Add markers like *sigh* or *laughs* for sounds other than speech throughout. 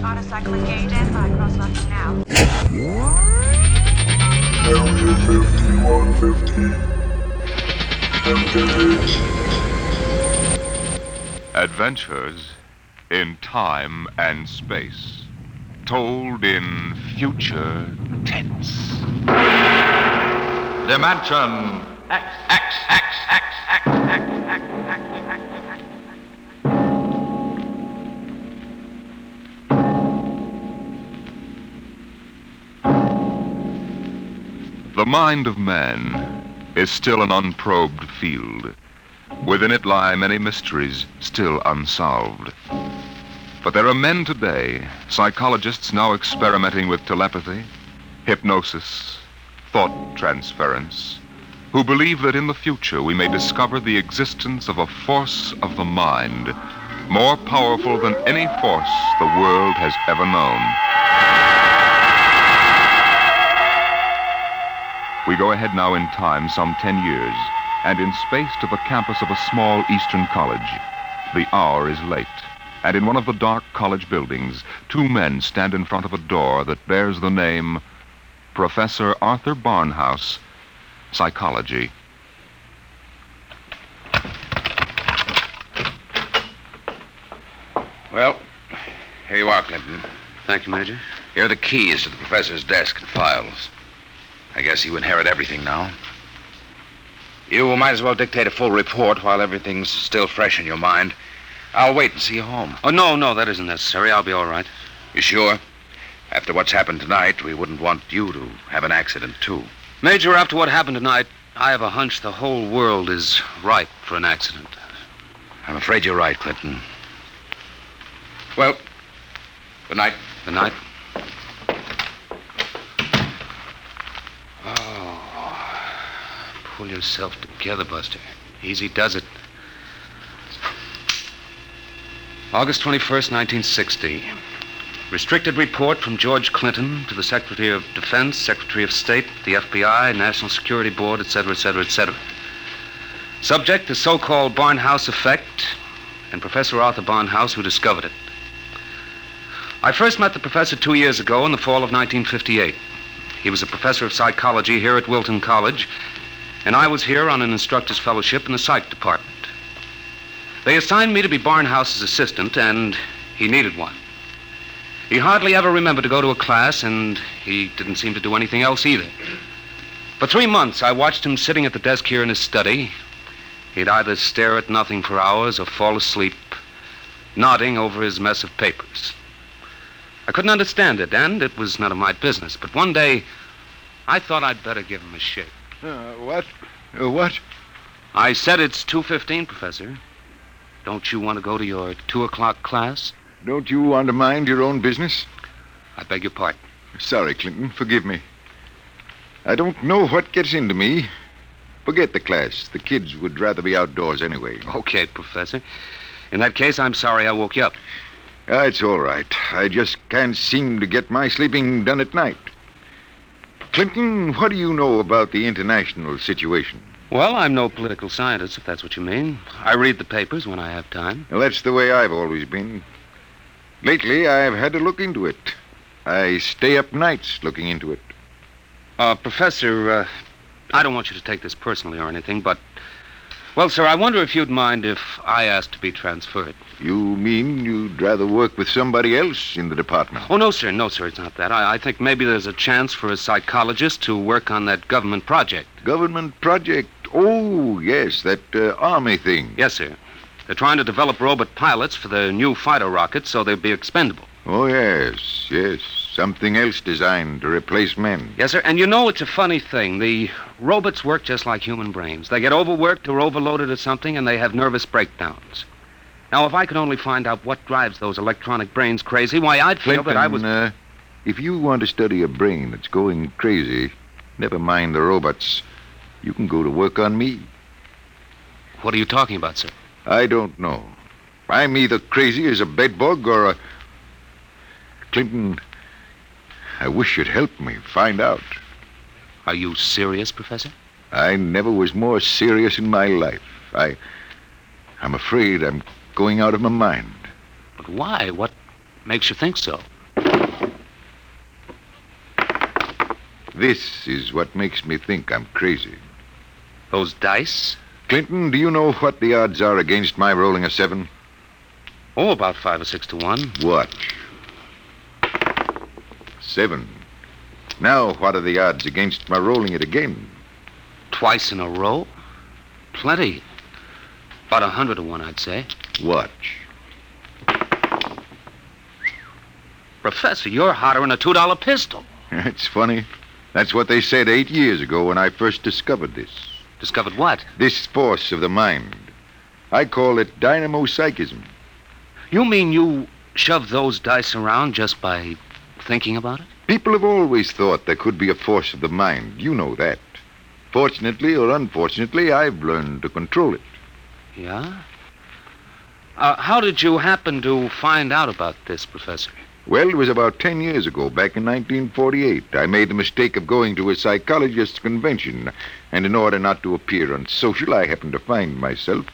launch autocycle engage and by cross now. Area 5150. Engage. Adventures in time and space, told in future tense. Dimension X, X, The mind of man is still an unprobed field. Within it lie many mysteries still unsolved. But there are men today, psychologists now experimenting with telepathy, hypnosis, thought transference, who believe that in the future we may discover the existence of a force of the mind more powerful than any force the world has ever known. We go ahead now in time some 10 years and in space to the campus of a small eastern college. The hour is late, and in one of the dark college buildings, two men stand in front of a door that bears the name Professor Arthur Barnhouse, Psychology. Well, here you are, Clinton. Thank you, Major. Here are the keys to the professor's desk and files. I guess you inherit everything now. You might as well dictate a full report while everything's still fresh in your mind. I'll wait and see you home. Oh, no, no, that isn't necessary. I'll be all right. You sure? After what's happened tonight, we wouldn't want you to have an accident, too. Major, after what happened tonight, I have a hunch the whole world is ripe for an accident. I'm afraid you're right, Clinton. Well, good night. Good night. Oh, pull yourself together, Buster. Easy does it. August 21st, 1960. Restricted report from George Clinton to the Secretary of Defense, Secretary of State, the FBI, National Security Board, etc., etc., etc. Subject, the so-called Barnhouse effect, and Professor Arthur Barnhouse, who discovered it. I first met the professor two years ago in the fall of 1958. He was a professor of psychology here at Wilton College, and I was here on an instructor's fellowship in the psych department. They assigned me to be Barnhouse's assistant, and he needed one. He hardly ever remembered to go to a class, and he didn't seem to do anything else either. For three months, I watched him sitting at the desk here in his study. He'd either stare at nothing for hours or fall asleep, nodding over his mess of papers. I couldn't understand it, and it was none of my business. But one day, I thought I'd better give him a shake. Uh, what? Uh, what? I said it's 2.15, Professor. Don't you want to go to your 2 o'clock class? Don't you want to mind your own business? I beg your pardon. Sorry, Clinton. Forgive me. I don't know what gets into me. Forget the class. The kids would rather be outdoors anyway. Okay, Professor. In that case, I'm sorry I woke you up. Ah, it's all right. I just can't seem to get my sleeping done at night. Clinton, what do you know about the international situation? Well, I'm no political scientist, if that's what you mean. I read the papers when I have time. Well, that's the way I've always been. Lately, I've had to look into it. I stay up nights looking into it. Uh, Professor, uh, I don't want you to take this personally or anything, but. Well, sir, I wonder if you'd mind if I asked to be transferred. You mean you'd rather work with somebody else in the department? Oh, no, sir. No, sir, it's not that. I, I think maybe there's a chance for a psychologist to work on that government project. Government project? Oh, yes, that uh, army thing. Yes, sir. They're trying to develop robot pilots for the new fighter rockets so they'll be expendable. Oh, yes, yes. Something else designed to replace men. Yes, sir. And you know, it's a funny thing. The robots work just like human brains. They get overworked or overloaded or something, and they have nervous breakdowns. Now, if I could only find out what drives those electronic brains crazy, why, I'd feel Clinton, that I was. uh, if you want to study a brain that's going crazy, never mind the robots. You can go to work on me. What are you talking about, sir? I don't know. I'm either crazy as a bedbug or a. Clinton, I wish you'd help me find out. Are you serious, Professor? I never was more serious in my life. I. I'm afraid I'm going out of my mind. But why? What makes you think so? This is what makes me think I'm crazy. Those dice? Clinton, do you know what the odds are against my rolling a seven? Oh, about five or six to one. Watch. Seven. Now, what are the odds against my rolling it again? Twice in a row? Plenty. About a hundred to one, I'd say. Watch. Professor, you're hotter than a two dollar pistol. It's funny. That's what they said eight years ago when I first discovered this. Discovered what? This force of the mind. I call it dynamo psychism. You mean you shove those dice around just by thinking about it? People have always thought there could be a force of the mind. You know that. Fortunately or unfortunately, I've learned to control it. Yeah? Uh, how did you happen to find out about this, Professor? Well, it was about ten years ago, back in 1948. I made the mistake of going to a psychologist's convention, and in order not to appear unsocial, I happened to find myself,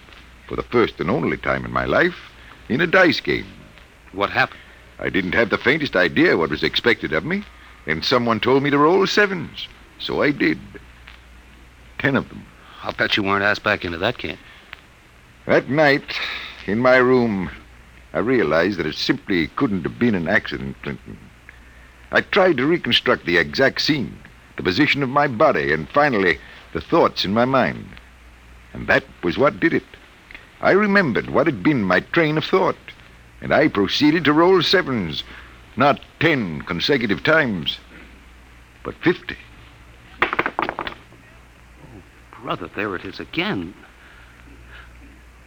for the first and only time in my life, in a dice game. What happened? I didn't have the faintest idea what was expected of me, and someone told me to roll sevens. So I did. Ten of them. I'll bet you weren't asked back into that game. That night, in my room, I realized that it simply couldn't have been an accident, Clinton. I tried to reconstruct the exact scene, the position of my body, and finally, the thoughts in my mind. And that was what did it. I remembered what had been my train of thought, and I proceeded to roll sevens, not ten consecutive times, but fifty. Oh, Brother, there it is again.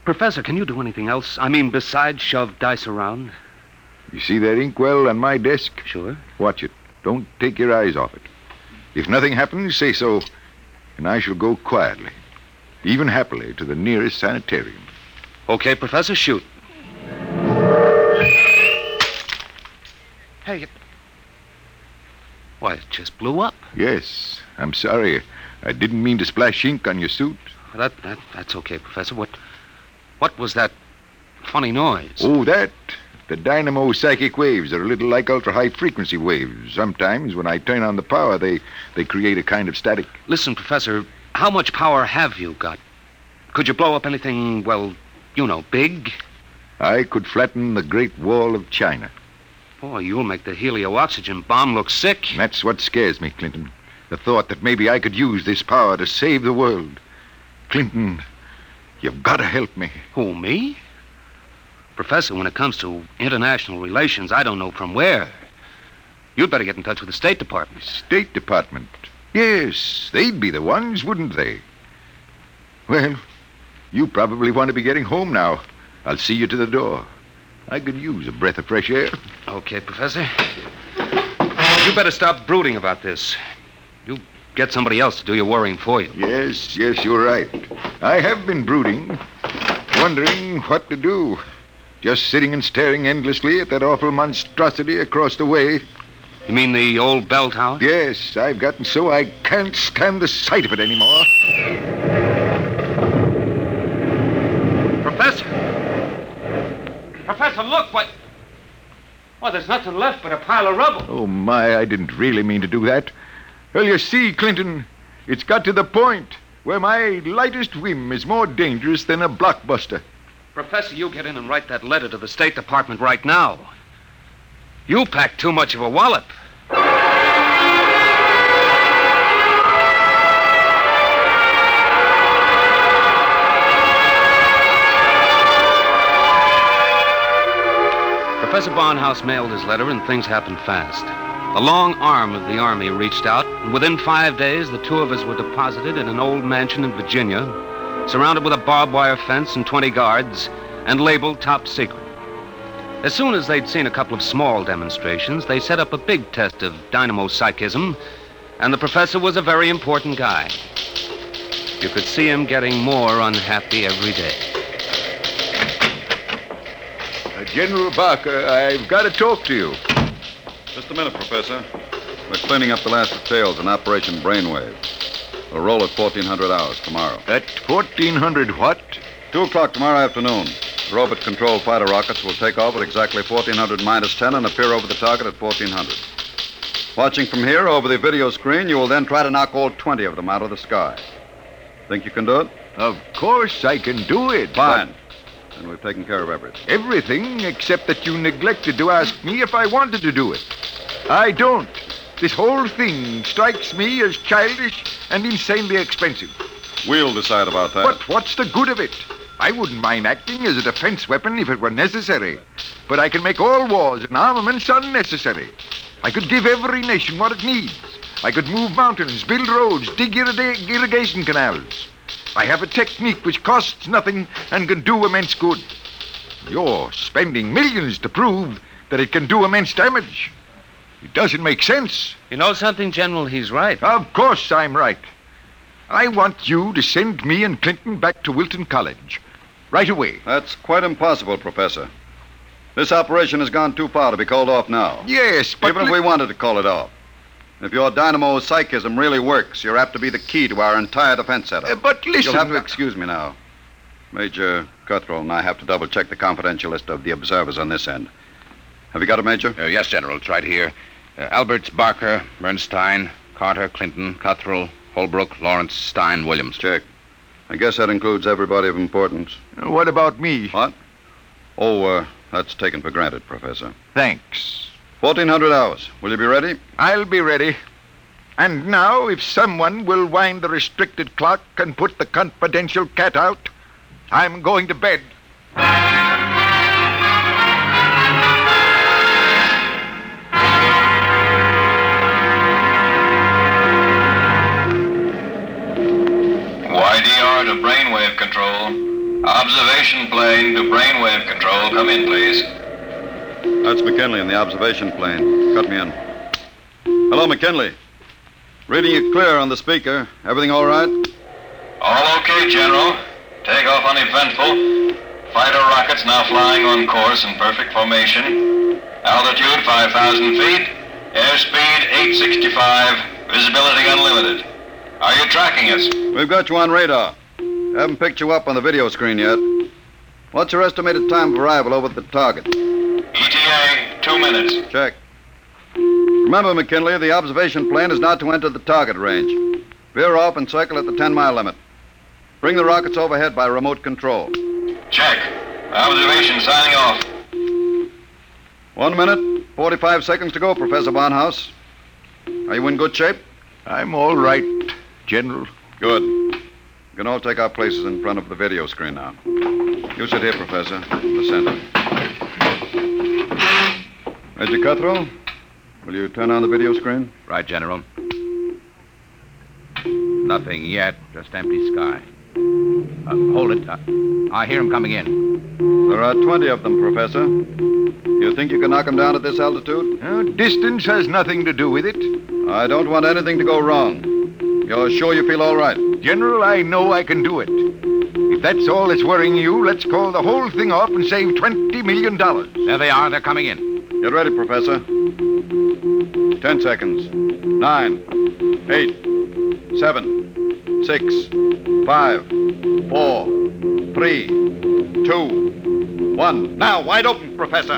Professor, can you do anything else? I mean, besides shove dice around? You see that inkwell on my desk? Sure. Watch it. Don't take your eyes off it. If nothing happens, say so, and I shall go quietly, even happily, to the nearest sanitarium. Okay, Professor, shoot. Hey, it... Why, it just blew up. Yes, I'm sorry. I didn't mean to splash ink on your suit. That, that that's okay, Professor. What what was that funny noise? Oh, that. The dynamo psychic waves are a little like ultra high frequency waves. Sometimes, when I turn on the power, they, they create a kind of static. Listen, Professor, how much power have you got? Could you blow up anything, well, you know, big? I could flatten the Great Wall of China. Boy, you'll make the helio-oxygen bomb look sick. That's what scares me, Clinton. The thought that maybe I could use this power to save the world. Clinton, you've got to help me. Who, me? Professor, when it comes to international relations, I don't know from where. You'd better get in touch with the State Department. State Department. Yes, they'd be the ones, wouldn't they? Well, you probably want to be getting home now. I'll see you to the door. I could use a breath of fresh air. Okay, Professor. You better stop brooding about this. You get somebody else to do your worrying for you. Yes, yes, you're right. I have been brooding, wondering what to do. Just sitting and staring endlessly at that awful monstrosity across the way. You mean the old bell tower? Yes, I've gotten so I can't stand the sight of it anymore. Professor! Professor, look, what? Well, there's nothing left but a pile of rubble. Oh, my, I didn't really mean to do that. Well, you see, Clinton, it's got to the point where my lightest whim is more dangerous than a blockbuster. Professor, you get in and write that letter to the State Department right now. You packed too much of a wallop. Professor Barnhouse mailed his letter, and things happened fast. The long arm of the Army reached out, and within five days, the two of us were deposited in an old mansion in Virginia, surrounded with a barbed wire fence and 20 guards, and labeled top secret. As soon as they'd seen a couple of small demonstrations, they set up a big test of dynamo psychism, and the professor was a very important guy. You could see him getting more unhappy every day. General Barker, I've got to talk to you. Just a minute, Professor. We're cleaning up the last details in Operation Brainwave. We'll roll at 1400 hours tomorrow. At 1400 what? Two o'clock tomorrow afternoon. robot controlled fighter rockets will take off at exactly 1400 minus 10 and appear over the target at 1400. Watching from here over the video screen, you will then try to knock all 20 of them out of the sky. Think you can do it? Of course I can do it. Fine. Then we've taken care of everything. Everything except that you neglected to ask me if I wanted to do it. I don't. This whole thing strikes me as childish and insanely expensive. We'll decide about that. But what's the good of it? I wouldn't mind acting as a defense weapon if it were necessary. But I can make all wars and armaments unnecessary. I could give every nation what it needs. I could move mountains, build roads, dig irriga- irrigation canals. I have a technique which costs nothing and can do immense good. You're spending millions to prove that it can do immense damage. It doesn't make sense. You know something, General? He's right. Of course I'm right. I want you to send me and Clinton back to Wilton College. Right away. That's quite impossible, Professor. This operation has gone too far to be called off now. Yes, but. Even if we wanted to call it off. If your dynamo psychism really works, you're apt to be the key to our entire defense setup. Uh, but listen. You'll have to excuse me now. Major Cuthrell and I have to double check the confidential list of the observers on this end. Have you got it, Major? Uh, yes, General. It's right here. Uh, Alberts, Barker, Bernstein, Carter, Clinton, Cuthrell, Holbrook, Lawrence, Stein, Williams. Check. I guess that includes everybody of importance. What about me? What? Oh, uh, that's taken for granted, Professor. Thanks. 1400 hours. Will you be ready? I'll be ready. And now, if someone will wind the restricted clock and put the confidential cat out, I'm going to bed. YDR to brainwave control. Observation plane to brainwave control. Come in, please. That's McKinley in the observation plane. Cut me in. Hello, McKinley. Reading you clear on the speaker. Everything all right? All okay, General. Takeoff uneventful. Fighter rockets now flying on course in perfect formation. Altitude 5,000 feet. Airspeed 865. Visibility unlimited. Are you tracking us? We've got you on radar. Haven't picked you up on the video screen yet. What's your estimated time of arrival over at the target? ETA, two minutes. Check. Remember, McKinley, the observation plane is not to enter the target range. Veer off and circle at the 10 mile limit. Bring the rockets overhead by remote control. Check. Observation signing off. One minute, 45 seconds to go, Professor Barnhouse. Are you in good shape? I'm all right, General. Good. We can all take our places in front of the video screen now. You sit here, Professor, in the center. Major Cuthrell, will you turn on the video screen? Right, General. Nothing yet, just empty sky. Uh, hold it. Uh, I hear him coming in. There are 20 of them, Professor. You think you can knock them down at this altitude? Uh, distance has nothing to do with it. I don't want anything to go wrong. You're sure you feel all right? General, I know I can do it. If that's all that's worrying you, let's call the whole thing off and save $20 million. There they are. They're coming in. Get ready, Professor. Ten seconds. Nine, eight, seven, six, five, four, three, two, one. Now, wide open, Professor.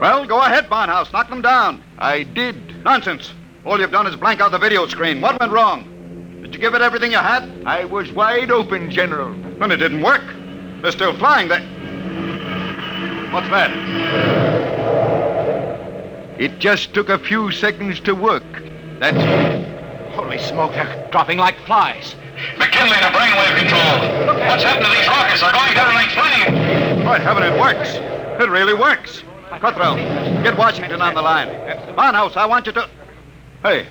Well, go ahead, Barnhouse. Knock them down. I did. Nonsense. All you've done is blank out the video screen. What went wrong? Did you give it everything you had? I was wide open, General. Then it didn't work. They're still flying. They... What's that? It just took a few seconds to work. That's Holy smoke, they're dropping like flies. McKinley to brainwave control. What's happened to these rockets? They're going down like flame. By heaven, it works. It really works. Cuthrell, get Washington on the line. Barnhouse, I want you to. Hey.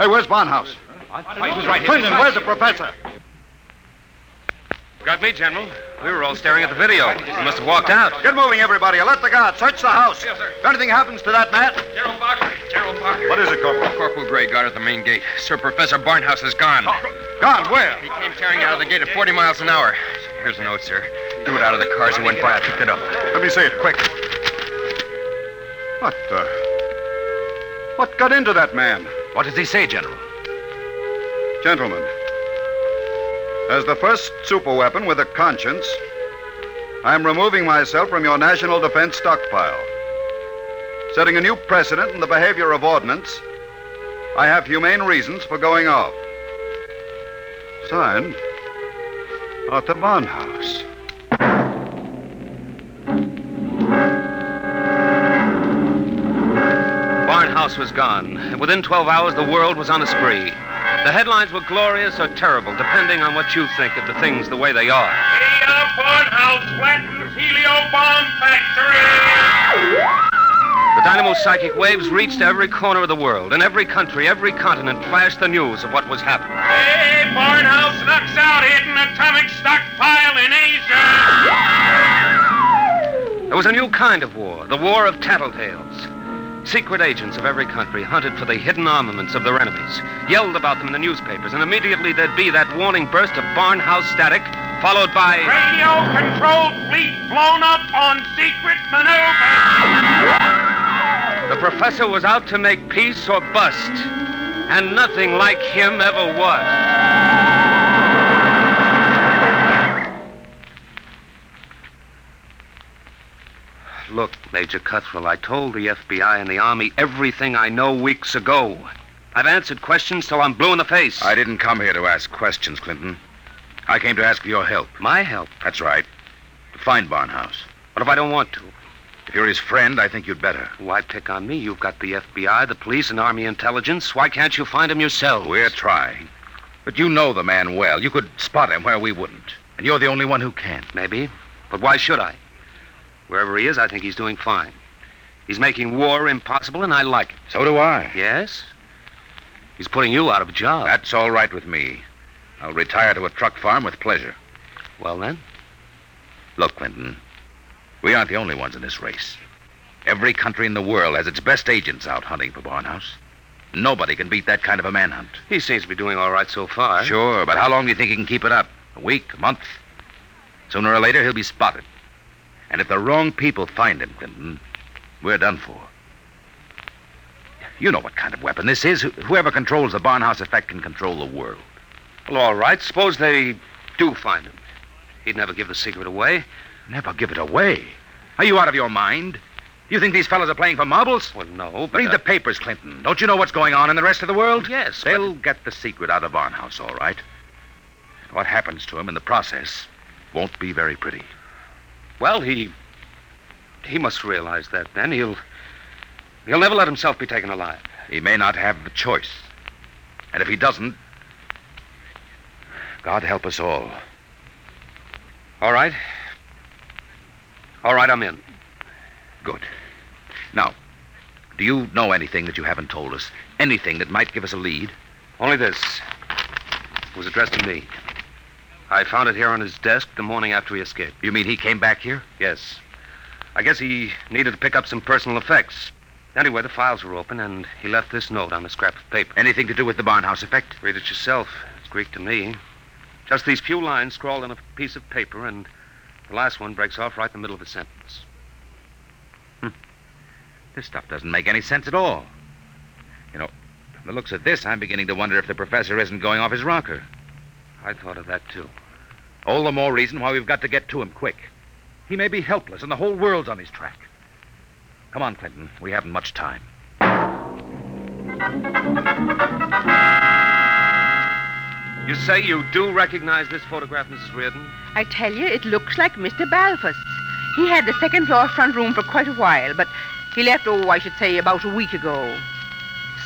Hey, where's Barnhouse? He was right Clinton, where's the professor? Got me, General. We were all staring at the video. He must have walked out. Get moving, everybody. Alert the guard. Search the house. Yes, sir. If anything happens to that man. General Barker. General Barker. What is it, Corporal? Corporal Gray guard at the main gate. Sir Professor Barnhouse is gone. Gone, where? He came tearing out of the gate at 40 miles an hour. Here's a note, sir. Threw it out of the car as he went by. I picked it up. Let me see it, quick. What, uh. What got into that man? What does he say, General? Gentlemen, As the first superweapon with a conscience, I'm removing myself from your national defense stockpile. Setting a new precedent in the behavior of ordnance, I have humane reasons for going off. Signed, Arthur Barnhouse. Barnhouse was gone, within 12 hours, the world was on a spree. The headlines were glorious or terrible, depending on what you think of the things the way they are. Here, Barnhouse flattens helio bomb factory. The dynamo psychic waves reached every corner of the world, and every country, every continent flashed the news of what was happening. Hey, Barnhouse knocks out hidden atomic stockpile in Asia. There was a new kind of war, the war of tattletales. Secret agents of every country hunted for the hidden armaments of their enemies, yelled about them in the newspapers, and immediately there'd be that warning burst of Barnhouse static, followed by. Radio controlled fleet blown up on secret maneuver. The professor was out to make peace or bust, and nothing like him ever was. Look, Major Cuthrell, I told the FBI and the Army everything I know weeks ago. I've answered questions till I'm blue in the face. I didn't come here to ask questions, Clinton. I came to ask for your help. My help? That's right. To find Barnhouse. What if I don't want to? If you're his friend, I think you'd better. Why pick on me? You've got the FBI, the police, and Army intelligence. Why can't you find him yourselves? We're trying. But you know the man well. You could spot him where we wouldn't. And you're the only one who can. Maybe. But why should I? Wherever he is, I think he's doing fine. He's making war impossible, and I like it. So do I. Yes? He's putting you out of a job. That's all right with me. I'll retire to a truck farm with pleasure. Well, then? Look, Clinton, we aren't the only ones in this race. Every country in the world has its best agents out hunting for Barnhouse. Nobody can beat that kind of a manhunt. He seems to be doing all right so far. Sure, but how long do you think he can keep it up? A week? A month? Sooner or later, he'll be spotted. And if the wrong people find him, Clinton, we're done for. You know what kind of weapon this is. Whoever controls the Barnhouse effect can control the world. Well, all right. Suppose they do find him. He'd never give the secret away. Never give it away. Are you out of your mind? You think these fellows are playing for marbles? Well, no, but. Read uh, the papers, Clinton. Don't you know what's going on in the rest of the world? Yes, They'll get the secret out of Barnhouse, all right. What happens to him in the process won't be very pretty. Well, he. He must realize that then. He'll. He'll never let himself be taken alive. He may not have the choice. And if he doesn't, God help us all. All right. All right, I'm in. Good. Now, do you know anything that you haven't told us? Anything that might give us a lead? Only this. It was addressed to me. I found it here on his desk the morning after he escaped. You mean he came back here? Yes. I guess he needed to pick up some personal effects. Anyway, the files were open, and he left this note on a scrap of paper. Anything to do with the Barnhouse effect? Read it yourself. It's Greek to me. Just these few lines scrawled on a piece of paper, and the last one breaks off right in the middle of a sentence. Hmm. This stuff doesn't make any sense at all. You know, from the looks of this, I'm beginning to wonder if the professor isn't going off his rocker. I thought of that, too. All the more reason why we've got to get to him quick. He may be helpless, and the whole world's on his track. Come on, Clinton. We haven't much time. You say you do recognize this photograph, Mrs. Reardon? I tell you, it looks like Mr. Balfour's. He had the second floor front room for quite a while, but he left, oh, I should say, about a week ago.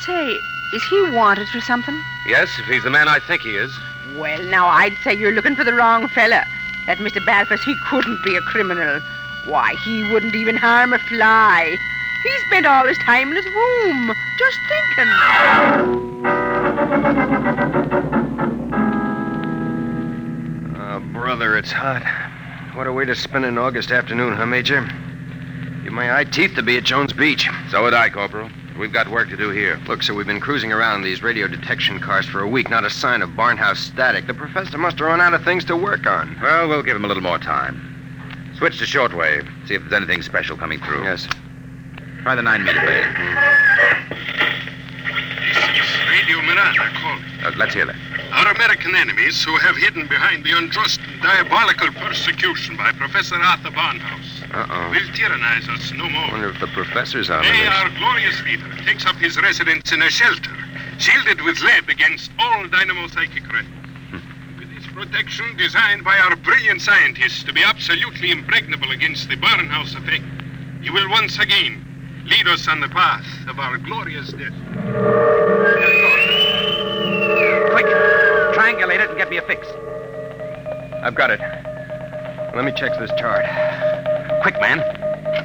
Say, is he wanted for something? Yes, if he's the man I think he is. Well, now, I'd say you're looking for the wrong fella. That Mr. Balfour, he couldn't be a criminal. Why, he wouldn't even harm a fly. He spent all his time in his room, just thinking. Oh, brother, it's hot. What a way to spend an August afternoon, huh, Major? Give my eye teeth to be at Jones Beach. So would I, Corporal. We've got work to do here. Look, sir, we've been cruising around these radio detection cars for a week. Not a sign of Barnhouse static. The professor must have run out of things to work on. Well, we'll give him a little more time. Switch to shortwave. See if there's anything special coming through. Yes. Try the nine meter band. Radio Miranda calling. Uh, let's hear that. Our American enemies who have hidden behind the unjust and diabolical persecution by Professor Arthur Barnhouse Uh-oh. will tyrannize us no more. wonder if the professor's on Today, this. our glorious leader takes up his residence in a shelter, shielded with lead against all dynamo-psychic rays. With its protection designed by our brilliant scientists to be absolutely impregnable against the Barnhouse effect, he will once again lead us on the path of our glorious death. Quick! Triangulate it and get me a fix. I've got it. Let me check this chart. Quick, man.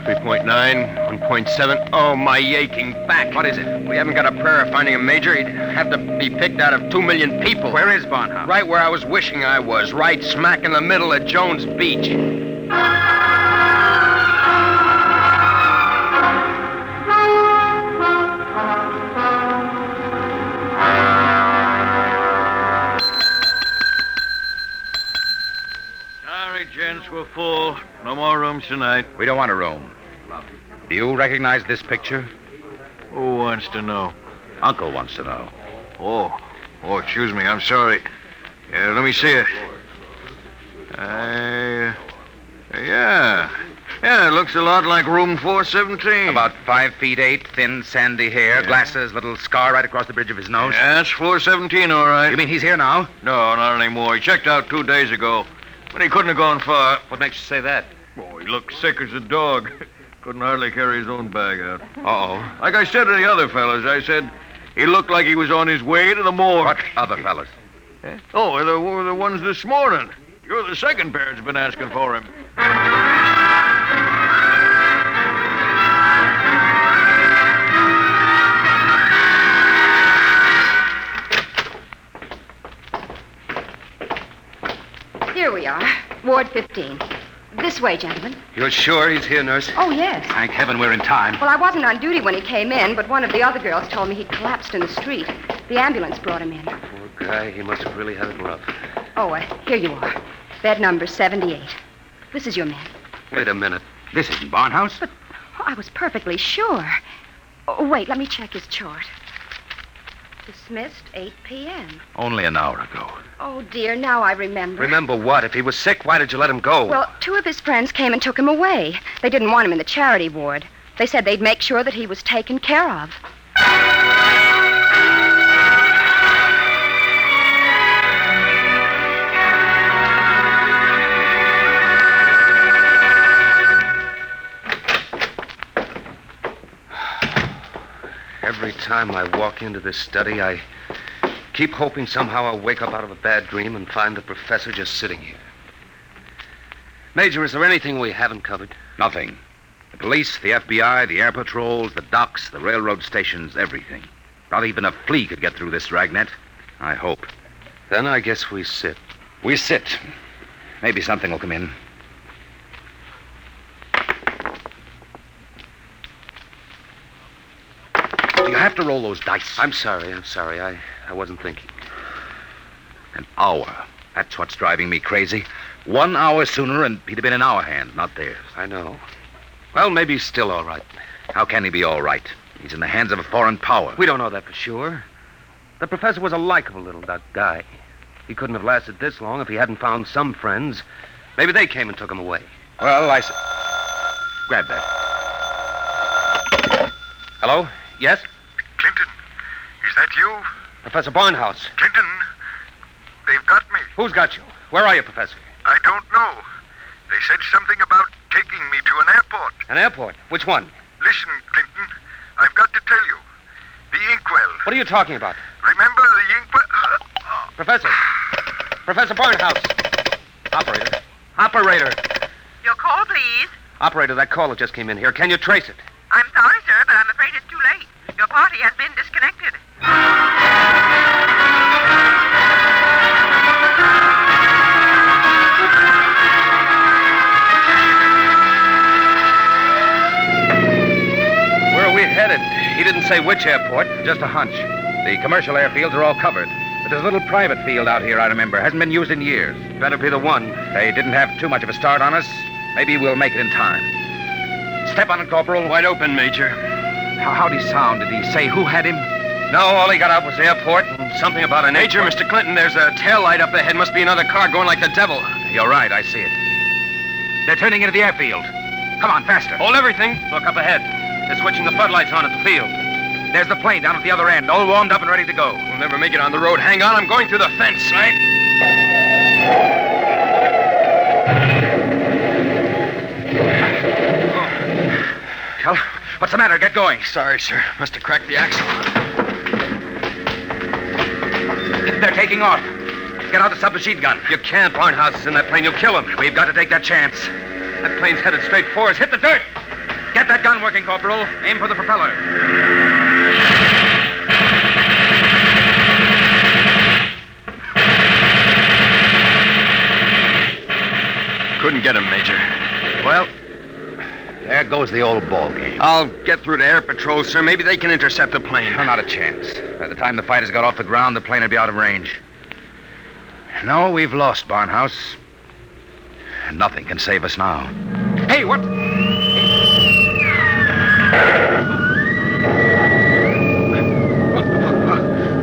3.9, 1.7. Oh, my aching back. What is it? We haven't got a prayer of finding a major. He'd have to be picked out of two million people. Where is Barnhouse? Right where I was wishing I was, right smack in the middle of Jones Beach. We're full. No more rooms tonight. We don't want a room. Do you recognize this picture? Who wants to know? Uncle wants to know. Oh, oh, excuse me. I'm sorry. Yeah, let me see it. Uh, yeah. Yeah, it looks a lot like room 417. About five feet eight, thin, sandy hair, glasses, little scar right across the bridge of his nose. Yeah, that's 417, all right. You mean he's here now? No, not anymore. He checked out two days ago. But he couldn't have gone far. What makes you say that? Oh, he looked sick as a dog. *laughs* couldn't hardly carry his own bag out. Uh-oh. Like I said to the other fellas, I said he looked like he was on his way to the morgue. What other fellas? Oh, the, were the ones this morning. You're the second pair that's been asking for him. We are, Ward 15. This way, gentlemen. You're sure he's here, nurse? Oh, yes. Thank heaven we're in time. Well, I wasn't on duty when he came in, but one of the other girls told me he collapsed in the street. The ambulance brought him in. Poor guy, he must have really had it rough. Oh, uh, here you are. Bed number 78. This is your man. Wait a minute. This isn't Barnhouse. But I was perfectly sure. Oh, wait, let me check his chart. Dismissed 8 p.m. Only an hour ago. Oh, dear, now I remember. Remember what? If he was sick, why did you let him go? Well, two of his friends came and took him away. They didn't want him in the charity ward. They said they'd make sure that he was taken care of. Time I walk into this study, I keep hoping somehow I'll wake up out of a bad dream and find the professor just sitting here. Major, is there anything we haven't covered? Nothing. The police, the FBI, the air patrols, the docks, the railroad stations, everything. Not even a flea could get through this dragnet. I hope. Then I guess we sit. We sit. Maybe something will come in. You have to roll those dice? I'm sorry, I'm sorry. I, I wasn't thinking. An hour. That's what's driving me crazy. One hour sooner, and he'd have been in our hands, not theirs. I know. Well, maybe he's still all right. How can he be all right? He's in the hands of a foreign power. We don't know that for sure. The professor was a likable little duck guy. He couldn't have lasted this long if he hadn't found some friends. Maybe they came and took him away. Well, I. S- Grab that. Hello? Yes? Clinton, is that you? Professor Barnhouse. Clinton, they've got me. Who's got you? Where are you, Professor? I don't know. They said something about taking me to an airport. An airport. Which one? Listen, Clinton, I've got to tell you. The inkwell. What are you talking about? Remember the inkwell? Professor. Professor Barnhouse. Operator. Operator. Your call, please. Operator, that caller just came in here. Can you trace it? I'm sorry, sir, but I'm afraid it's too late. Your party has been disconnected. Where are we headed? He didn't say which airport. Just a hunch. The commercial airfields are all covered. But there's a little private field out here, I remember. Hasn't been used in years. Better be the one. They didn't have too much of a start on us. Maybe we'll make it in time. Step on it, Corporal. Wide open, Major. How, how'd he sound? Did he say who had him? No, all he got out was airport and something about an Major, Mr. Clinton, there's a tail light up ahead. Must be another car going like the devil. You're right, I see it. They're turning into the airfield. Come on, faster. Hold everything. Look up ahead. They're switching the floodlights on at the field. There's the plane down at the other end, all warmed up and ready to go. We'll never make it on the road. Hang on, I'm going through the fence, right? What's the matter? Get going. Sorry, sir. Must have cracked the axle. They're taking off. Get out the submachine gun. You can't. Barnhouse is in that plane. You'll kill him. We've got to take that chance. That plane's headed straight for us. Hit the dirt. Get that gun working, Corporal. Aim for the propeller. Couldn't get him, Major. Well, there goes the old ball game. I'll get through to Air Patrol, sir. Maybe they can intercept the plane. not a chance. By the time the fighters got off the ground, the plane would be out of range. No, we've lost, Barnhouse. Nothing can save us now. Hey, what?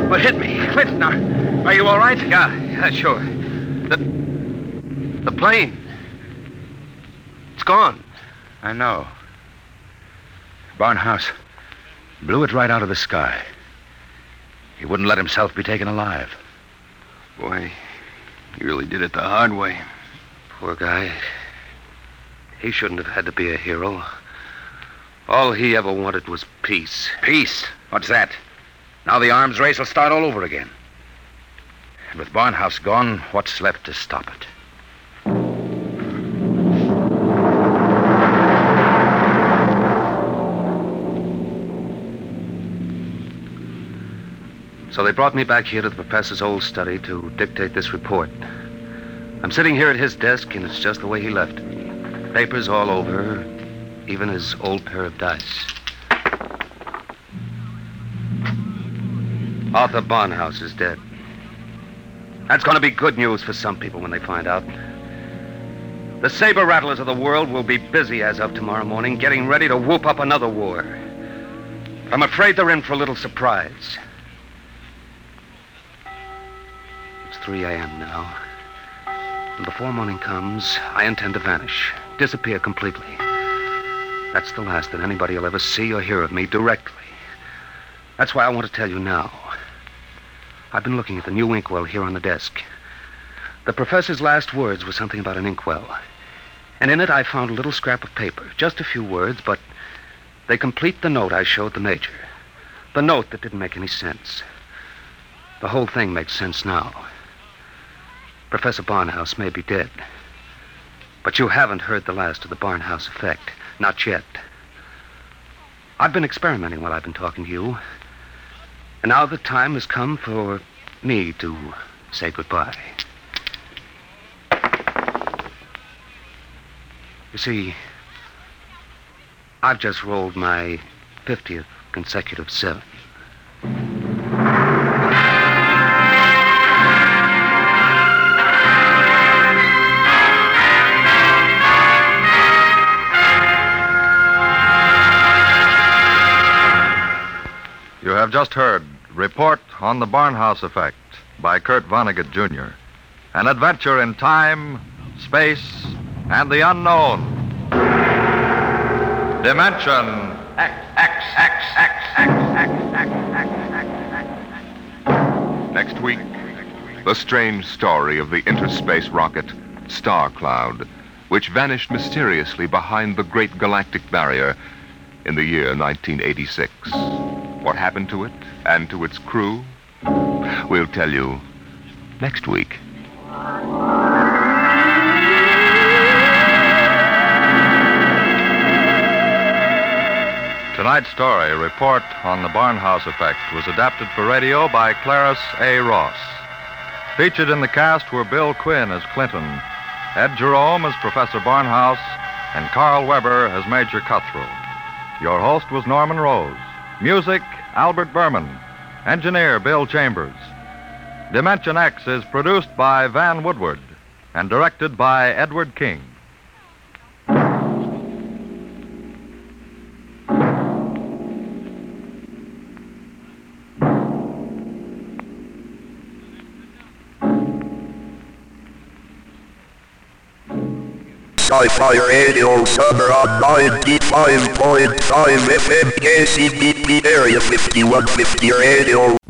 What hit me? Clinton, are, are you all right? Yeah, yeah, sure. The, the plane. It's gone. I know. Barnhouse blew it right out of the sky. He wouldn't let himself be taken alive. Boy, he really did it the hard way. Poor guy. He shouldn't have had to be a hero. All he ever wanted was peace. Peace? What's that? Now the arms race will start all over again. And with Barnhouse gone, what's left to stop it? So they brought me back here to the professor's old study to dictate this report. I'm sitting here at his desk, and it's just the way he left it. Papers all over, even his old pair of dice. Arthur Barnhouse is dead. That's going to be good news for some people when they find out. The saber rattlers of the world will be busy as of tomorrow morning, getting ready to whoop up another war. I'm afraid they're in for a little surprise. 3 a.m. now. And before morning comes, I intend to vanish, disappear completely. That's the last that anybody will ever see or hear of me directly. That's why I want to tell you now. I've been looking at the new inkwell here on the desk. The professor's last words were something about an inkwell. And in it, I found a little scrap of paper. Just a few words, but they complete the note I showed the major. The note that didn't make any sense. The whole thing makes sense now. Professor Barnhouse may be dead. But you haven't heard the last of the Barnhouse effect. Not yet. I've been experimenting while I've been talking to you. And now the time has come for me to say goodbye. You see, I've just rolled my 50th consecutive seven. Have just heard Report on the Barnhouse Effect by Kurt Vonnegut, Jr. An adventure in time, space, and the unknown. Dimension X, X, X, X, X, X, X, X, X. Next week, the strange story of the interspace rocket Star Cloud, which vanished mysteriously behind the Great Galactic Barrier in the year 1986. What happened to it and to its crew? We'll tell you next week. Tonight's story, Report on the Barnhouse Effect, was adapted for radio by Clarice A. Ross. Featured in the cast were Bill Quinn as Clinton, Ed Jerome as Professor Barnhouse, and Carl Weber as Major Cuthrell. Your host was Norman Rose. Music, Albert Berman. Engineer, Bill Chambers. Dimension X is produced by Van Woodward and directed by Edward King. Sci-Fi Radio Summer on 95.5 FM KCBP Area 5150 Radio.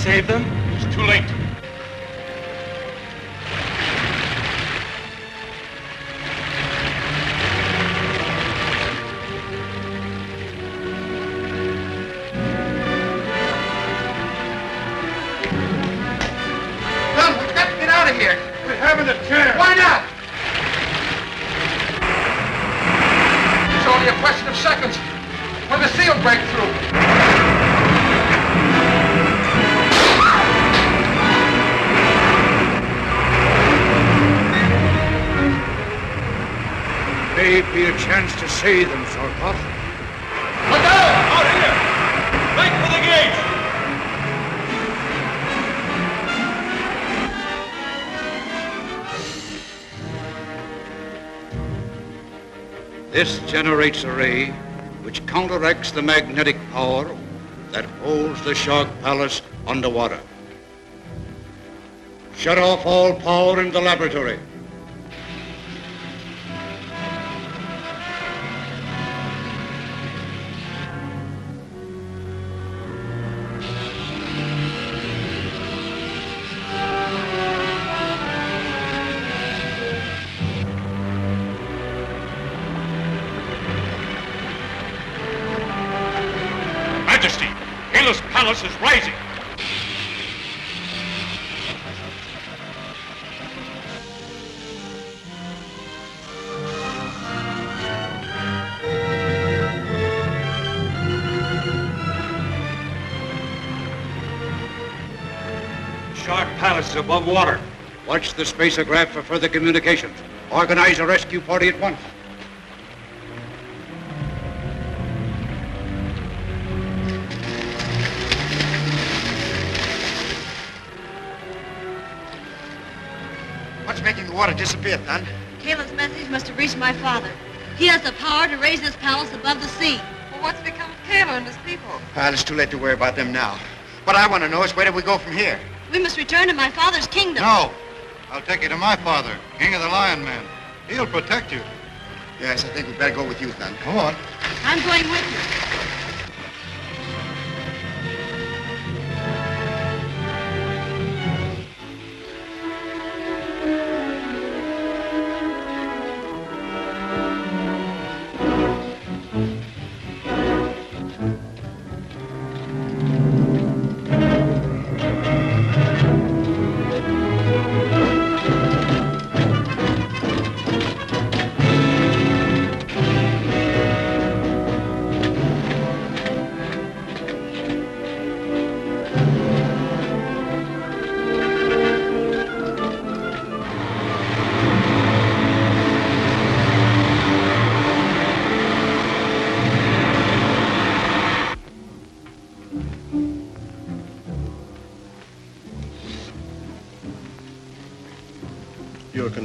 Save them? This generates a ray which counteracts the magnetic power that holds the Shark Palace underwater. Shut off all power in the laboratory. Above water. Watch the spacograph for further communications. Organize a rescue party at once. What's making the water disappear, Thun? Caleb's message must have reached my father. He has the power to raise this palace above the sea. Well, what's become of Caleb and his people? Well, it's too late to worry about them now. What I want to know is where do we go from here? We must return to my father's kingdom. No. I'll take you to my father, King of the Lion Men. He'll protect you. Yes, I think we'd better go with you, Thun. Come on. I'm going with you.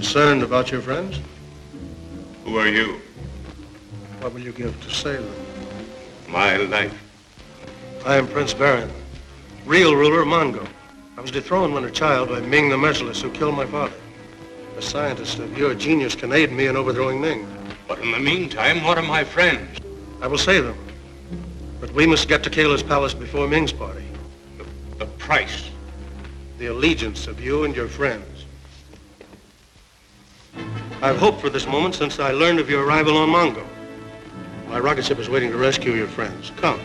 Concerned about your friends? Who are you? What will you give to save them? My life. I am Prince Barin, real ruler of Mongo. I was dethroned when a child by Ming the Merciless, who killed my father. A scientist of your genius can aid me in overthrowing Ming. But in the meantime, what are my friends? I will save them. But we must get to Kala's palace before Ming's party. The price. The allegiance of you and your friends. I've hoped for this moment since I learned of your arrival on Mongo. My rocket ship is waiting to rescue your friends. Come.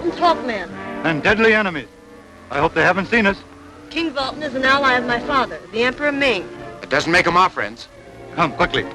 King Vultan's Hawkman. And deadly enemies. I hope they haven't seen us. King Vultan is an ally of my father, the Emperor Ming. It doesn't make them our friends. Come, quickly.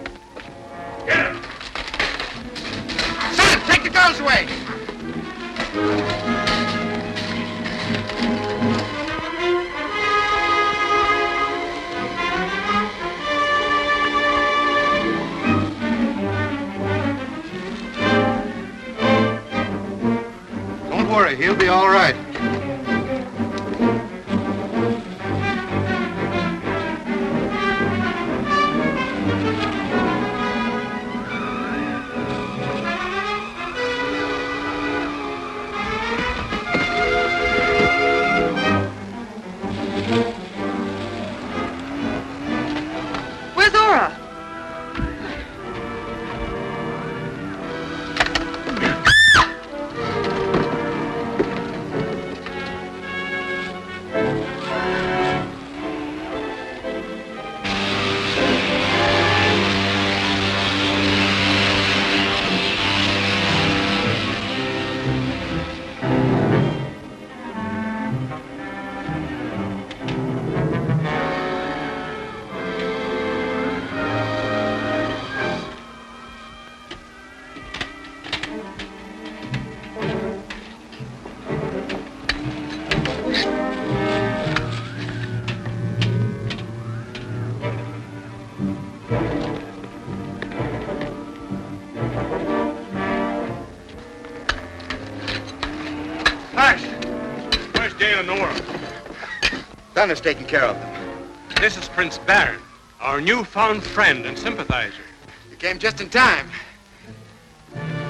Son is taking care of them. This is Prince Barin, our newfound friend and sympathizer. You came just in time.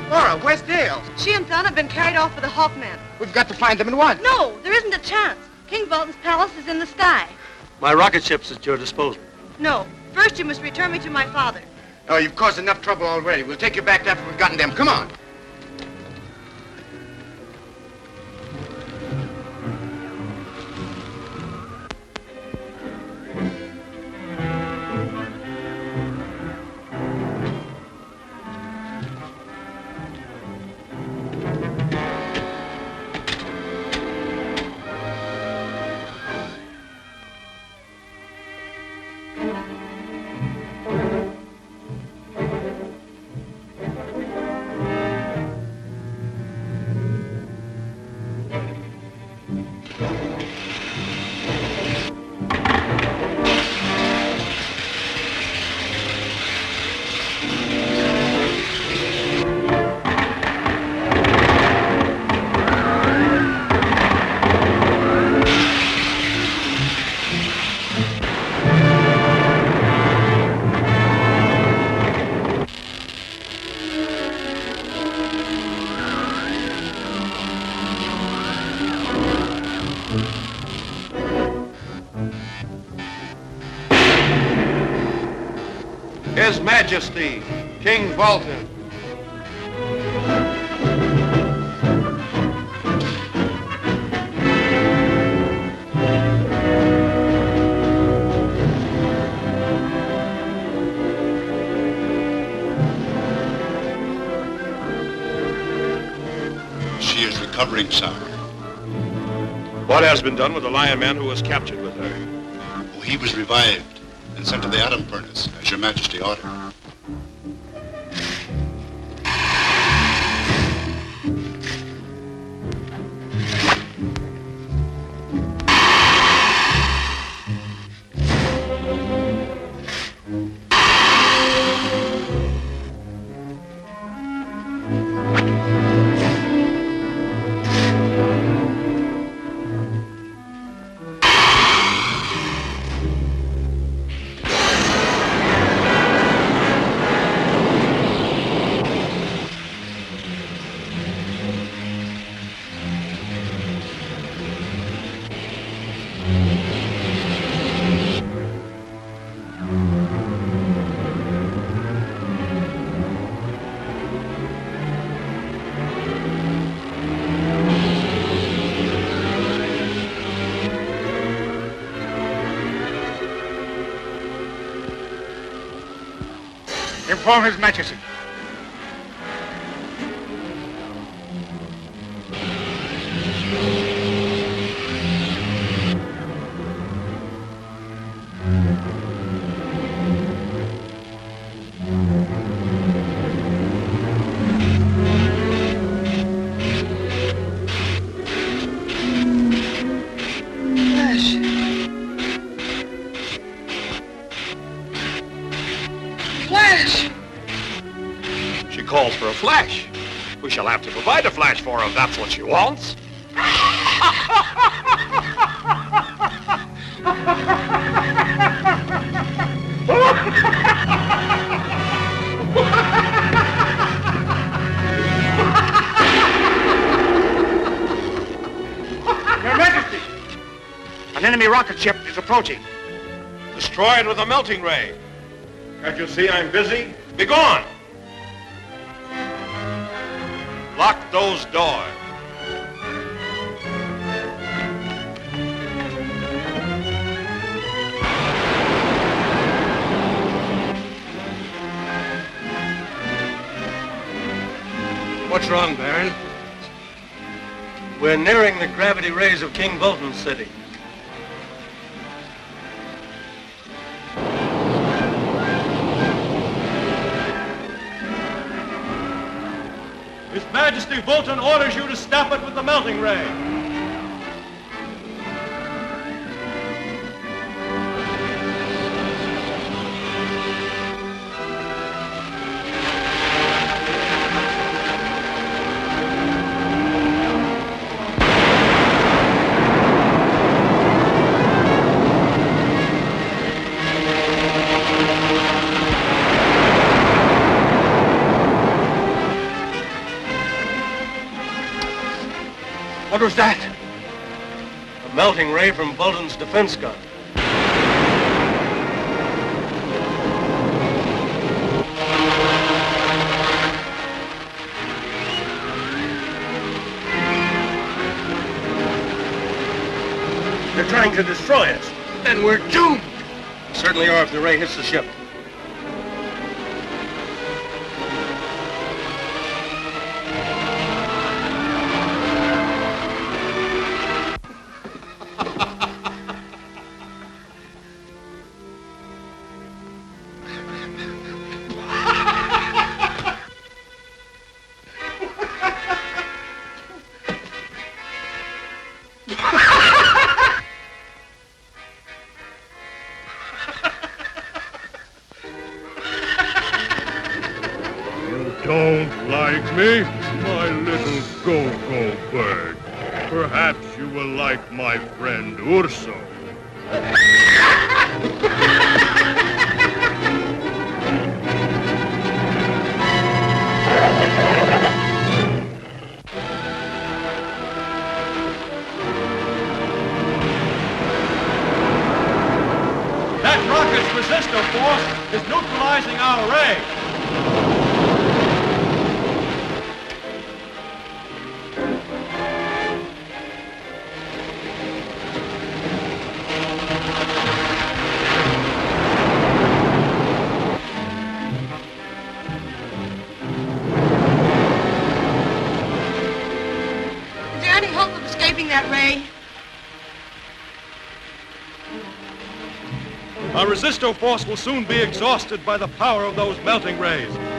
Laura, where's Dale? She and Thun have been carried off with the Hawkman. We've got to find them at once. No, there isn't a chance. King Vultan's palace is in the sky. My rocket ship's at your disposal. No, first you must return me to my father. Oh, you've caused enough trouble already. We'll take you back after we've gotten them. Come on. Majesty, King Vultan. She is recovering, sir. What has been done with the lion man who was captured with her? He was revived and sent to the atom furnace, as your majesty ordered. Inform His Majesty. What she wants. Your Majesty! An enemy rocket ship is approaching. Destroy it with a melting ray. Can't you see I'm busy? Be gone! What's wrong, Barin? We're nearing the gravity rays of King Vultan's city. His Majesty Vulcan orders you to stop it with the melting ray. Was that? A melting ray from Vultan's defense gun. They're trying to destroy us. Then we're doomed. Certainly are if the ray hits the ship. Our resistor force will soon be exhausted by the power of those melting rays.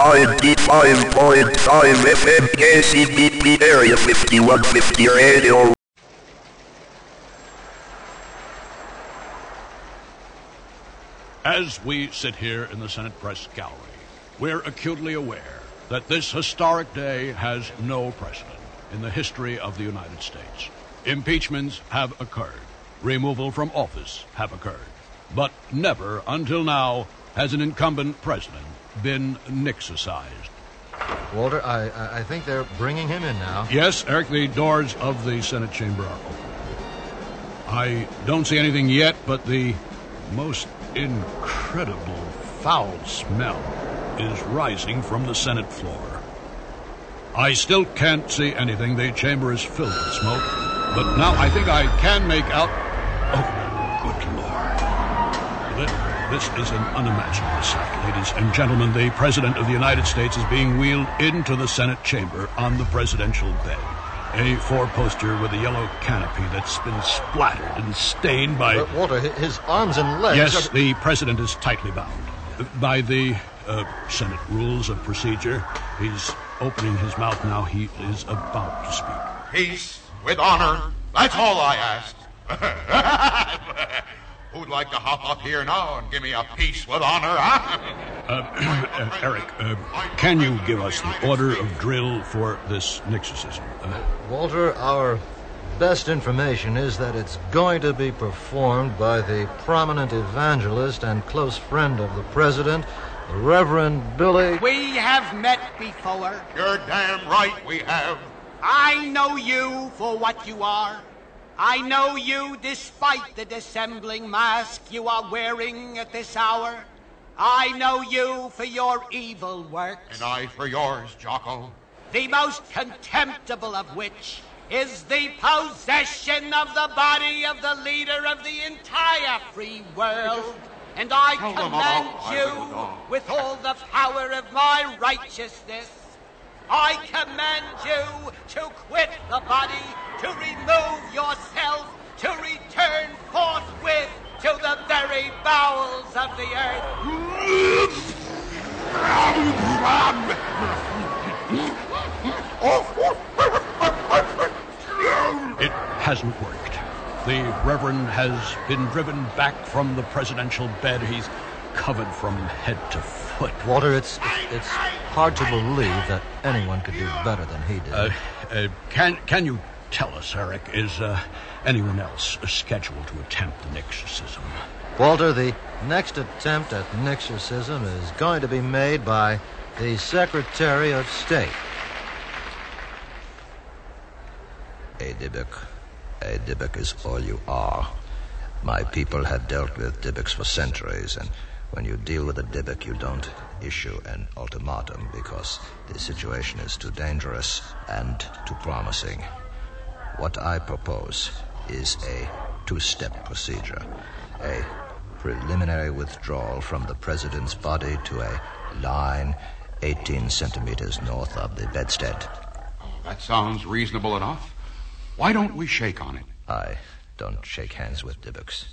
95.5 FM KCBP Area 5150 Radio. As we sit here in the Senate Press Gallery, we're acutely aware that this historic day has no precedent in the history of the United States. Impeachments have occurred, removal from office have occurred, but never until now has an incumbent president been Nixicized. Walter, I, I- I think they're bringing him in now. Yes, Eric, the doors of the Senate chamber are open. I don't see anything yet but the most incredible foul smell is rising from the Senate floor. I still can't see anything. The chamber is filled with smoke. But now I think I can make out. This is an unimaginable sight, ladies and gentlemen. The President of the United States is being wheeled into the Senate chamber on the presidential bed. A four poster with a yellow canopy that's been splattered and stained by. But Walter, his arms and legs. Yes, are- the president is tightly bound by the uh, Senate rules of procedure. He's opening his mouth now. He is about to speak. Peace with honor. That's all I asked. *laughs* Who'd like to hop up here now and give me a peace with honor, huh? Uh, *clears throat* uh, Eric, uh, can you give us the order of drill for this Nixism? Uh, Walter, our best information is that it's going to be performed by the prominent evangelist and close friend of the president, the Reverend Billy. We have met before. You're damn right we have. I know you for what you are. I know you despite the dissembling mask you are wearing at this hour. I know you for your evil works, And I for yours, Jocko. the most contemptible of which is the possession of the body of the leader of the entire free world. And I no. command you, with all the power of my righteousness, I command you to quit the body, to remove yourself, to return forthwith to the very bowels of the earth. It hasn't worked. The Reverend has been driven back from the presidential bed. He's covered from head to foot. Walter, it's it's hard to believe that anyone could do better than he did. Uh, uh, can can you tell us, Eric, is uh, anyone else scheduled to attempt an exorcism? Walter, the next attempt at exorcism is going to be made by the Secretary of State. A Dybbuk. A Dybbuk is all you are. My people have dealt with Dybbuks for centuries, and when you deal with a Dybbuk, you don't issue an ultimatum because the situation is too dangerous and too promising. What I propose is a two step procedure a preliminary withdrawal from the president's body to a line 18 centimeters north of the bedstead. That sounds reasonable enough. Why don't we shake on it? I don't shake hands with Dybbuks.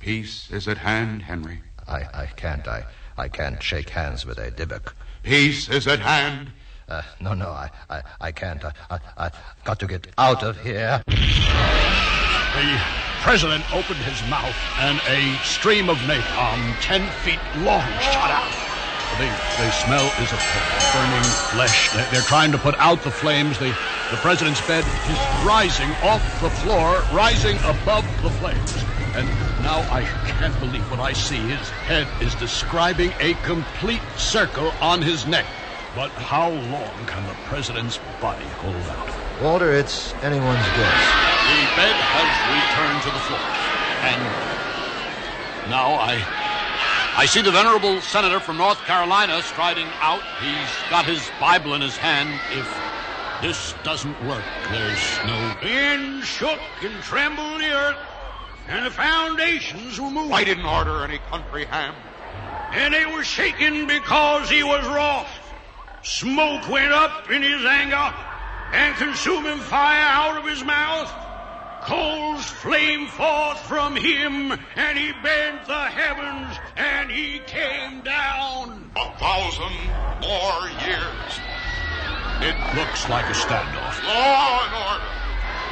Peace is at hand, Henry. I, I can't. I, I can't shake hands with a Dybbuk. Peace is at hand. Uh, no, no, I, I, I can't. I, I, I've got to get out of here. The president opened his mouth, and a stream of napalm, ten feet long, shot out. The, the smell is of burning flesh. They're, they're trying to put out the flames. The, the president's bed is rising off the floor, rising above the flames. And now I can't believe what I see. His head is describing a complete circle on his neck. But how long can the president's body hold out? Walter, it's anyone's guess. The bed has returned to the floor. And now I I see the venerable senator from North Carolina striding out. He's got his Bible in his hand. If this doesn't work, there's no Wind shook and trembled the earth, and the foundations were moved. I didn't order any country ham. And they were shaking because he was wroth. Smoke went up in his anger, and consuming fire out of his mouth. Coals flamed forth from him, and he bent the heavens, and he came down. A thousand more years. It looks like a standoff. Law and order.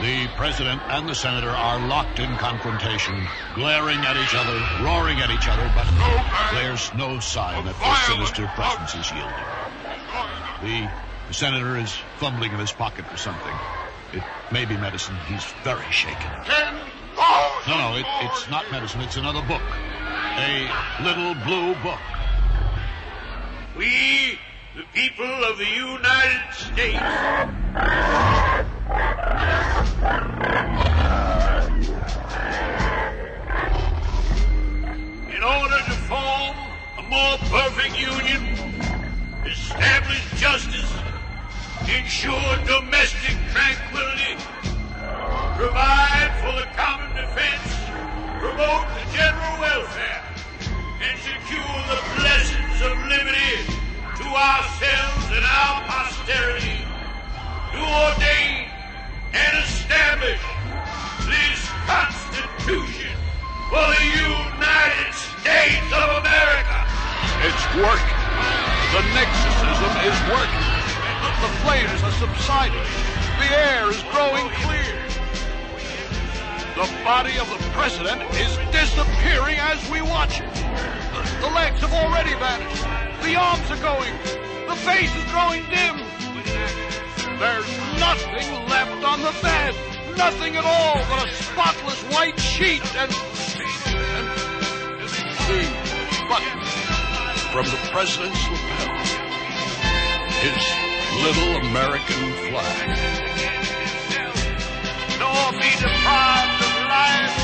The president and the senator are locked in confrontation, glaring at each other, roaring at each other, but there's no sign that the sinister presence is yielding. The, the senator is fumbling in his pocket for something. It may be medicine. He's very shaken. No, no, it, it's not medicine. It's another book. A little blue book. We, the people of the United States, in order to form a more perfect union, establish justice, ensure domestic tranquility, provide for the common defense, promote the general welfare, and secure the blessings of liberty to ourselves and our posterity, to ordain and establish this Constitution for the United States of America. It's working. The nexusism is working. The flames are subsiding. The air is growing clear. The body of the president is disappearing as we watch it. The, the legs have already vanished. The arms are going. The face is growing dim. There's nothing left on the bed. Nothing at all but a spotless white sheet and, and, button from the president's lapel. His little American flag. nor be deprived of life,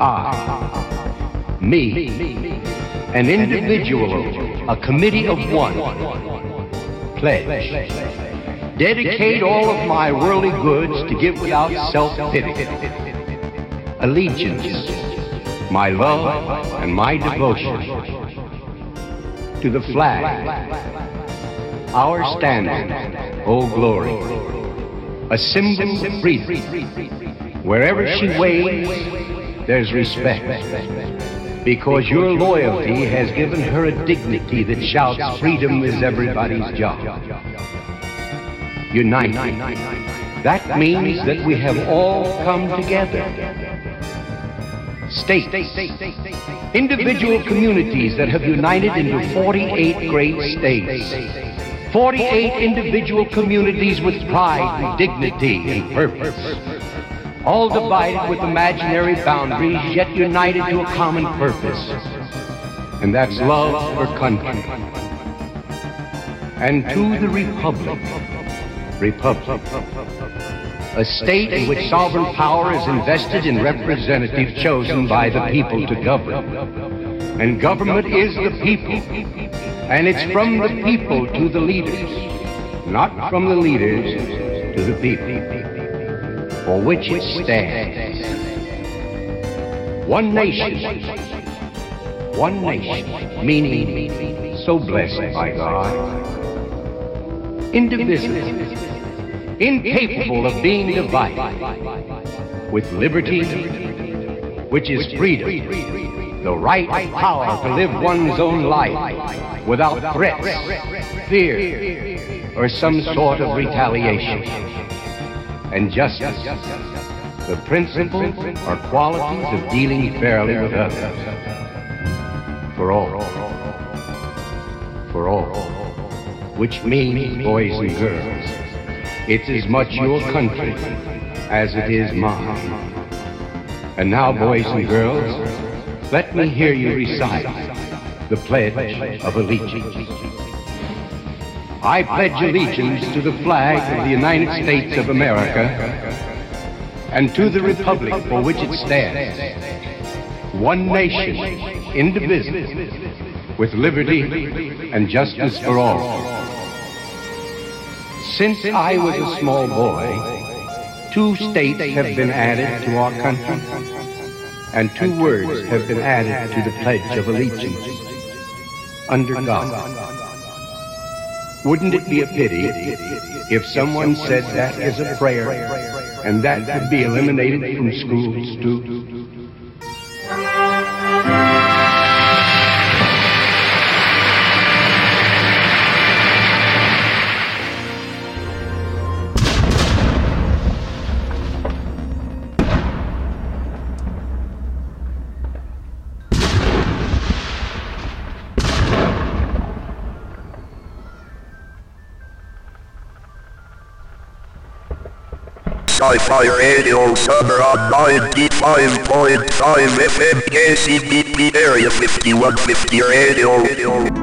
I, me, an individual, a committee of one, pledge, dedicate all of my worldly goods to give without self-pity, allegiance, my love and my devotion to the flag, our standard, Old Glory, a symbol of freedom. Wherever she waves, there's respect. Because your loyalty has given her a dignity that shouts freedom is everybody's job. United. That means that we have all come together. States, individual communities that have united into 48 great states. 48 individual communities with pride and dignity and purpose. All divided with imaginary boundaries, yet united to a common purpose. And that's love for country. And to the Republic. Republic. A state in which sovereign power is invested in representatives chosen by the people to govern. And government is the people. And it's from the people to the leaders, not from the leaders to the people, for which it stands. One nation, one nation, meaning so blessed by God, indivisible, incapable of being divided, with liberty, which is freedom, the right power to live one's own life without threats, fear, or some sort of retaliation. And justice, the principle or qualities of dealing fairly with others. For all. For all. Which means, boys and girls, it's as much your country as it is mine. And now, boys and girls, let me hear you recite the Pledge of Allegiance. I pledge allegiance to the flag of the United States of America and to the republic for which it stands, one nation, indivisible, with liberty and justice for all. Since I was a small boy, two states have been added to our country, and two words have been added to the Pledge of Allegiance under God. Wouldn't it be a pity if someone said that is a prayer and that could be eliminated from schools too? Sci-Fi Radio Summer on 95.5 FM KCBP Area 5150 Radio.